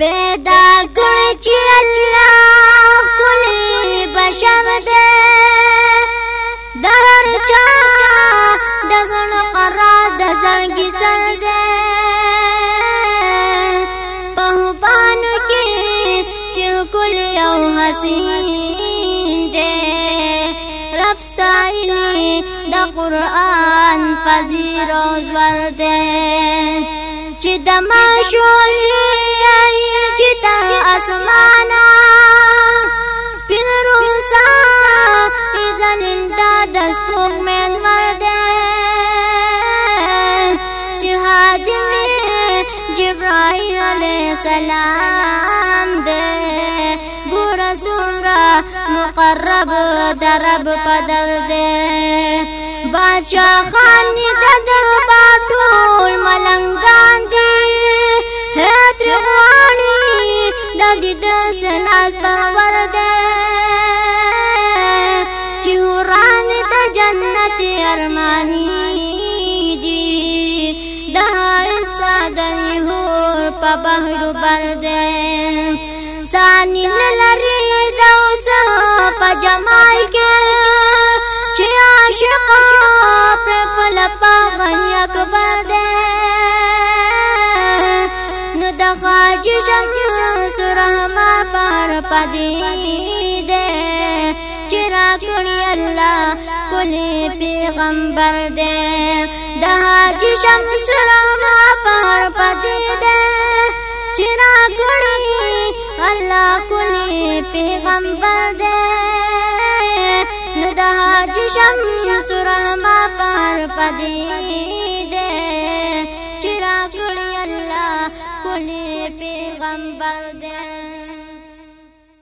پیدا کړی چې الله کلی بشر دې د هر چا د زړ قرار د زړګي سر دې په پانو کې چې کلی او حسین دې رب ستایلی د قران پذیر او زور دې چې د ماشوم رب درب پدر دے باچا خان د دربار ټول ملنګان دي هتر وانی د دې د سناز پرور دے چې وران د جنت ارمانی دي د سادن هور په بهر بر دے سانی لری دوسه پا جمال کے چی عاشقا پر پلپا غنی اکبر دے نو دخاج شمس رحمہ پار پا دی دے چرا کڑی اللہ کلی پیغمبر دے دہاج شمس رحمہ پار پا دی دے چرا کڑی اللہ کلی پیغمبر دے چشم سر ما پار پدی دے چرا کلی اللہ کلی پیغمبر دے